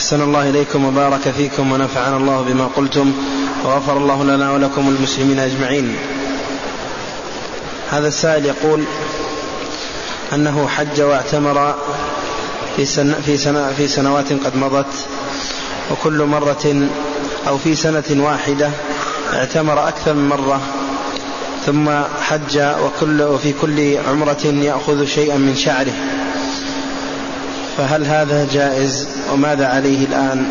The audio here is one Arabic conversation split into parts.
أحسن الله إليكم وبارك فيكم ونفعنا الله بما قلتم وغفر الله لنا ولكم المسلمين أجمعين. هذا السائل يقول أنه حج واعتمر في, سن في, سنة في سنوات قد مضت وكل مرة أو في سنة واحدة اعتمر أكثر من مرة ثم حج وكل وفي كل عمرة يأخذ شيئا من شعره. فهل هذا جائز وماذا عليه الآن؟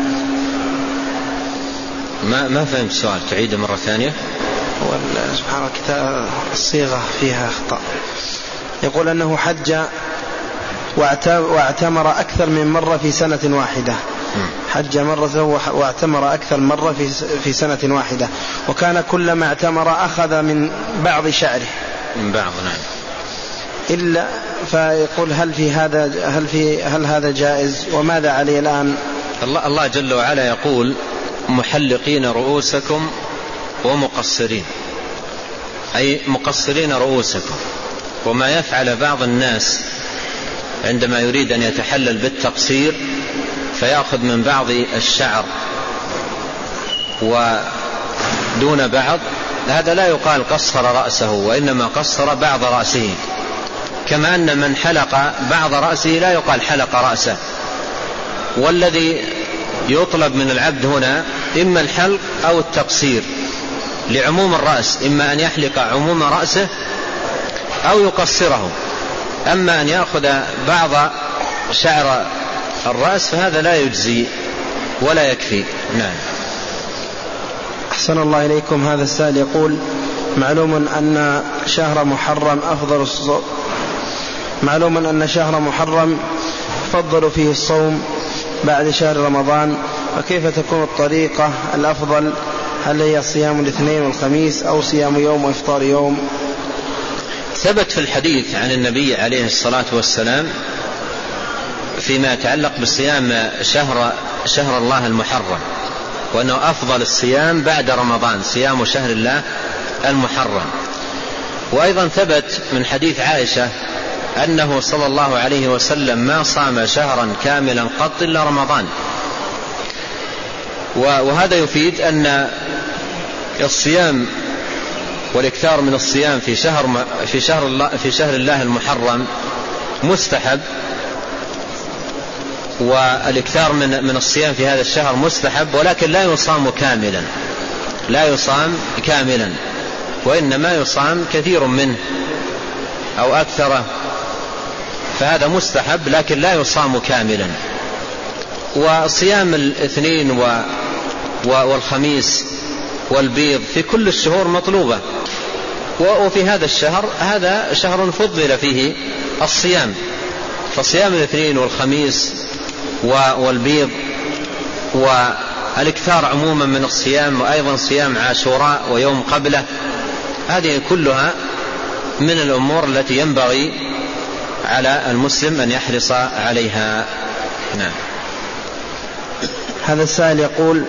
ما ما فهمت السؤال تعيده مرة ثانية؟ سبحان الله الصيغة فيها أخطاء. يقول أنه حج واعتمر أكثر من مرة في سنة واحدة. حج مرة واعتمر أكثر مرة في في سنة واحدة. وكان كلما اعتمر أخذ من بعض شعره. من بعض نعم. إلا فيقول هل في هذا هل في هل هذا جائز وماذا عليه الآن؟ الله الله جل وعلا يقول محلقين رؤوسكم ومقصرين. أي مقصرين رؤوسكم. وما يفعل بعض الناس عندما يريد أن يتحلل بالتقصير فيأخذ من بعض الشعر ودون بعض. هذا لا يقال قصر رأسه وإنما قصر بعض رأسه. كما أن من حلق بعض رأسه لا يقال حلق رأسه. والذي يطلب من العبد هنا إما الحلق أو التقصير لعموم الرأس إما أن يحلق عموم رأسه أو يقصره. أما أن يأخذ بعض شعر الرأس فهذا لا يجزي ولا يكفي. نعم. أحسن الله إليكم. هذا السائل يقول معلوم أن شهر محرم أفضل معلوم أن شهر محرم يفضل فيه الصوم بعد شهر رمضان وكيف تكون الطريقة الأفضل؟ هل هي صيام الاثنين والخميس أو صيام يوم وإفطار يوم؟ ثبت في الحديث عن النبي عليه الصلاة والسلام فيما يتعلق بصيام شهر شهر الله المحرم وأنه أفضل الصيام بعد رمضان صيام شهر الله المحرم. وأيضا ثبت من حديث عائشة أنه صلى الله عليه وسلم ما صام شهرا كاملا قط إلا رمضان. وهذا يفيد أن الصيام والإكثار من الصيام في شهر في شهر الله في شهر الله المحرم مستحب والإكثار من من الصيام في هذا الشهر مستحب ولكن لا يصام كاملا. لا يصام كاملا وإنما يصام كثير منه أو أكثره. فهذا مستحب لكن لا يصام كاملا. وصيام الاثنين و والخميس والبيض في كل الشهور مطلوبة. وفي هذا الشهر هذا شهر فضل فيه الصيام. فصيام الاثنين والخميس والبيض والإكثار عموما من الصيام وأيضا صيام عاشوراء ويوم قبله هذه كلها من الأمور التي ينبغي على المسلم أن يحرص عليها. نعم. هذا السائل يقول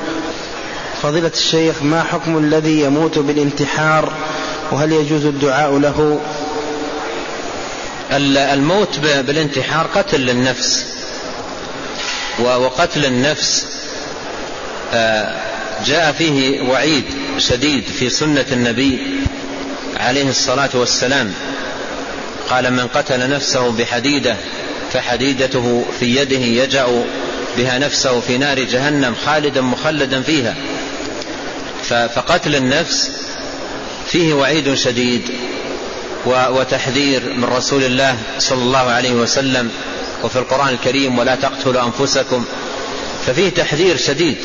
فضيلة الشيخ ما حكم الذي يموت بالانتحار؟ وهل يجوز الدعاء له؟ الموت بالانتحار قتل للنفس. وقتل النفس آه، جاء فيه وعيد شديد في سنة النبي عليه الصلاة والسلام. قال من قتل نفسه بحديدة فحديدته في يده يجأ بها نفسه في نار جهنم خالدا مخلدا فيها. فقتل النفس فيه وعيد شديد وتحذير من رسول الله صلى الله عليه وسلم وفي القرآن الكريم ولا تقتلوا أنفسكم. ففيه تحذير شديد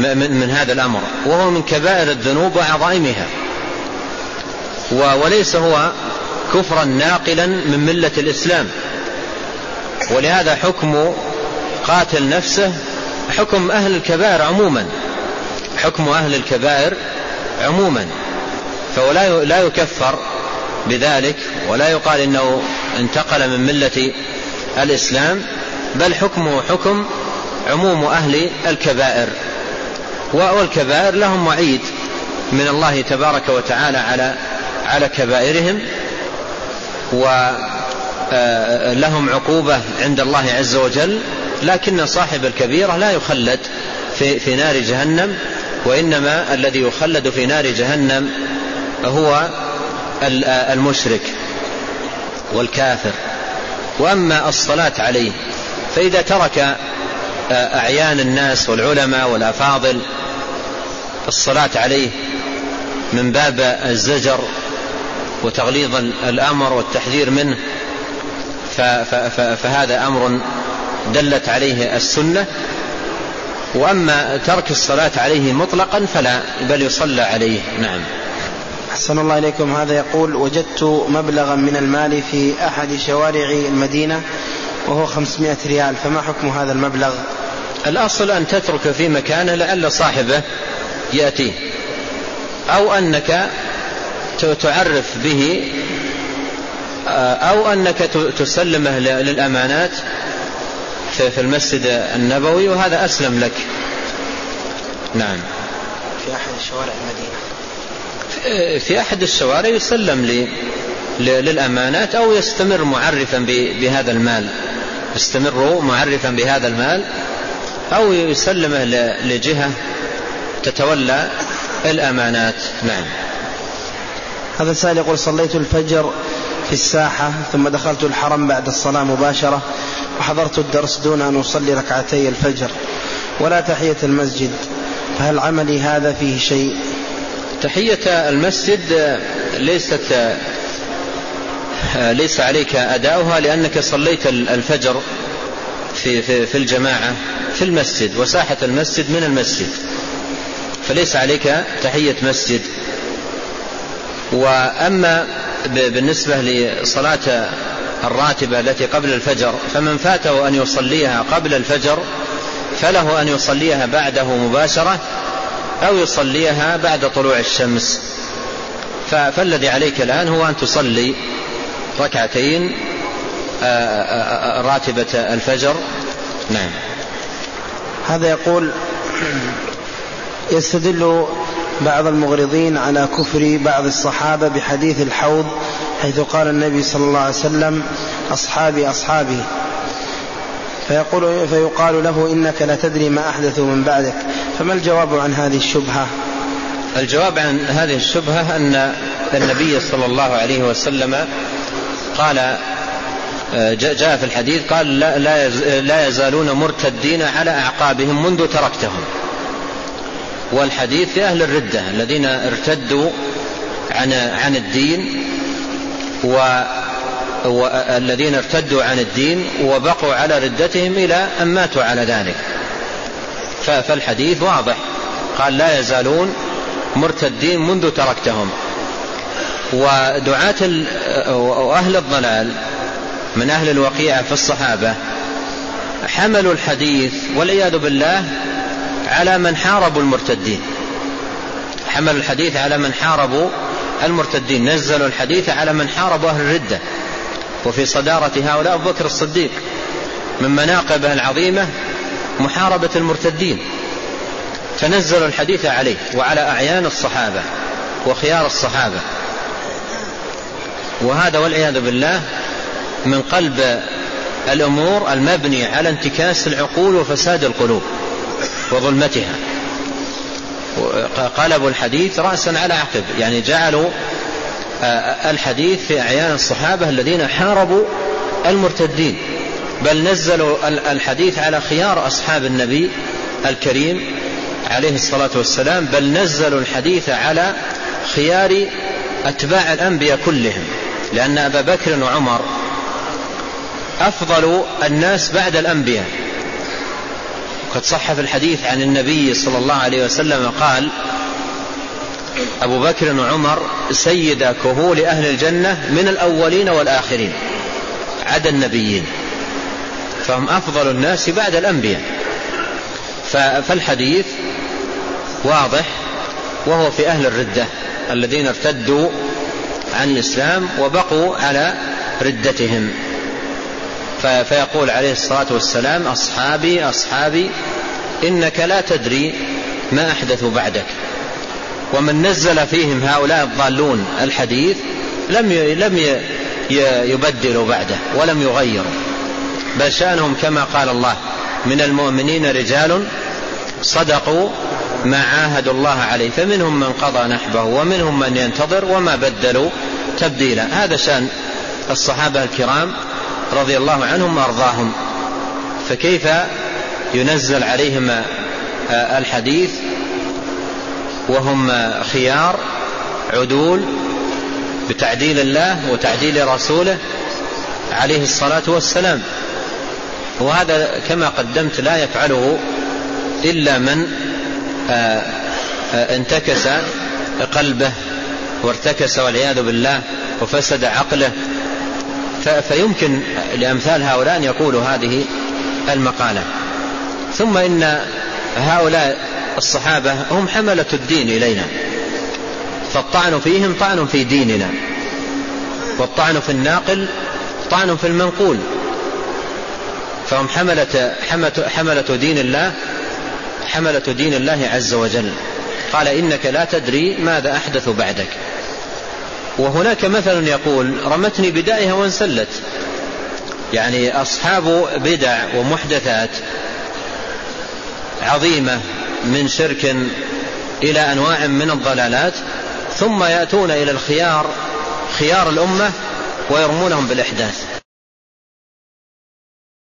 من هذا الأمر وهو من كبائر الذنوب وعظائمها. وليس هو كفرا ناقلا من ملة الإسلام. ولهذا حكم قاتل نفسه حكم أهل الكبائر عموما حكم أهل الكبائر عموما. فهو لا يكفر بذلك ولا يقال إنه انتقل من ملة الإسلام بل حكمه حكم عموم أهل الكبائر. والكبائر لهم وعيد من الله تبارك وتعالى على على كبائرهم. ولهم عقوبة عند الله عز وجل لكن صاحب الكبيرة لا يخلد في, في نار جهنم وإنما الذي يخلد في نار جهنم هو المشرك والكافر. وأما الصلاة عليه فإذا ترك أعيان الناس والعلماء والأفاضل الصلاة عليه من باب الزجر وتغليظ الأمر والتحذير منه فهذا أمر دلت عليه السنة. وأما ترك الصلاة عليه مطلقا فلا بل يصلى عليه نعم. أحسن الله إليكم. هذا يقول وجدت مبلغا من المال في أحد شوارع المدينة وهو خمسمائة ريال. فما حكم هذا المبلغ؟ الأصل أن تترك في مكانه لعل صاحبه يأتيه أو أنك تعرف به أو أنك تسلمه للأمانات في المسجد النبوي وهذا أسلم لك. نعم. في أحد شوارع المدينة. في أحد الشوارع يسلم للأمانات أو يستمر معرفا بهذا المال. يستمر معرفا بهذا المال أو يسلمه لجهة تتولى الأمانات. نعم. هذا سائل يقول صليت الفجر في الساحة ثم دخلت الحرم بعد الصلاة مباشرة وحضرت الدرس دون أن أصلي ركعتي الفجر ولا تحية المسجد. فهل عملي هذا فيه شيء؟ تحية المسجد ليست ليس عليك أداؤها لأنك صليت الفجر في, في, في الجماعة في المسجد وساحة المسجد من المسجد. فليس عليك تحية مسجد. وأما بالنسبة لصلاة الراتبة التي قبل الفجر فمن فاته أن يصليها قبل الفجر فله أن يصليها بعده مباشرة أو يصليها بعد طلوع الشمس. فالذي عليك الآن هو أن تصلي ركعتين راتبة الفجر. نعم. هذا يقول يستدل بعض المغرضين على كفر بعض الصحابة بحديث الحوض حيث قال النبي صلى الله عليه وسلم أصحابي أصحابي. فيقول فيقال له إنك لا تدري ما أحدثوا من بعدك. فما الجواب عن هذه الشبهة؟ الجواب عن هذه الشبهة أن النبي صلى الله عليه وسلم قال جاء في الحديث قال لا, لا يزالون مرتدين على أعقابهم منذ تركتهم. والحديث في أهل الردة الذين ارتدوا عن عن الدين و والذين ارتدوا عن الدين وبقوا على ردتهم إلى أن ماتوا على ذلك. فالحديث واضح. قال لا يزالون مرتدين منذ تركتهم. ودعاة وأهل الضلال من أهل الوقيعة في الصحابة حملوا الحديث والعياذ بالله على من حاربوا المرتدين. حملوا الحديث على من حاربوا المرتدين. نزلوا الحديث على من حاربوا أهل الردة. وفي صدارة هؤلاء أبو بكر الصديق. من مناقبه العظيمة محاربة المرتدين. فنزلوا الحديث عليه وعلى أعيان الصحابة وخيار الصحابة. وهذا والعياذ بالله من قلب الأمور المبني على انتكاس العقول وفساد القلوب. وظلمتها. قلبوا الحديث رأسا على عقب يعني جعلوا آه، الحديث في أعيان الصحابة الذين حاربوا المرتدين. بل نزلوا الحديث على خيار أصحاب النبي الكريم عليه الصلاة والسلام بل نزلوا الحديث على خيار أتباع الأنبياء كلهم. لأن أبا بكر وعمر أفضل الناس بعد الأنبياء. وقد صح في الحديث عن النبي صلى الله عليه وسلم قال أبو بكر وعمر سيد كهول أهل الجنة من الأولين والآخرين عدا النبيين فهم أفضل الناس بعد الأنبياء. فالحديث واضح وهو في أهل الردة الذين ارتدوا عن الإسلام وبقوا على ردتهم. فيقول عليه الصلاة والسلام أصحابي أصحابي إنك لا تدري ما أحدثوا بعدك. ومن نزل فيهم هؤلاء الضالون الحديث لم لم يبدلوا بعده ولم يغيروا. بل شأنهم كما قال الله من المؤمنين رجال صدقوا ما عاهدوا الله عليه. فمنهم من قضى نحبه ومنهم من ينتظر وما بدلوا تبديلا. هذا شأن الصحابة الكرام رضي الله عنهم وأرضاهم. فكيف ينزل عليهم الحديث؟ وهم خيار عدول بتعديل الله وتعديل رسوله عليه الصلاة والسلام. وهذا كما قدمت لا يفعله إلا من آه، آه، انتكس قلبه وارتكس والعياذ بالله وفسد عقله. فيمكن لأمثال هؤلاء أن يقولوا هذه المقالة. ثم إن هؤلاء الصحابة هم حملة الدين إلينا. فالطعن فيهم طعن في ديننا. والطعن في الناقل طعن في المنقول. فهم حملة, حملة دين الله حملة دين الله عز وجل. قال إنك لا تدري ماذا أحدث بعدك. وهناك مثل يقول رمتني بدائها وانسلت. يعني أصحاب بدع ومحدثات عظيمة من شرك إلى أنواع من الضلالات ثم يأتون إلى الخيار خيار الأمة ويرمونهم بالإحداث.